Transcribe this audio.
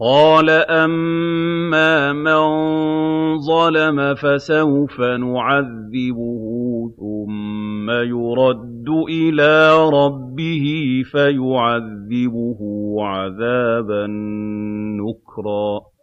قَالَ أَمَّا مَن ظَلَمَ فَسَوْفَ نُعَذِّبُهُ ثُمَّ يُرَدُّ إِلَىٰ رَبِّهِ فَيُعَذِّبُهُ عَذَابًا نُّكْرًا.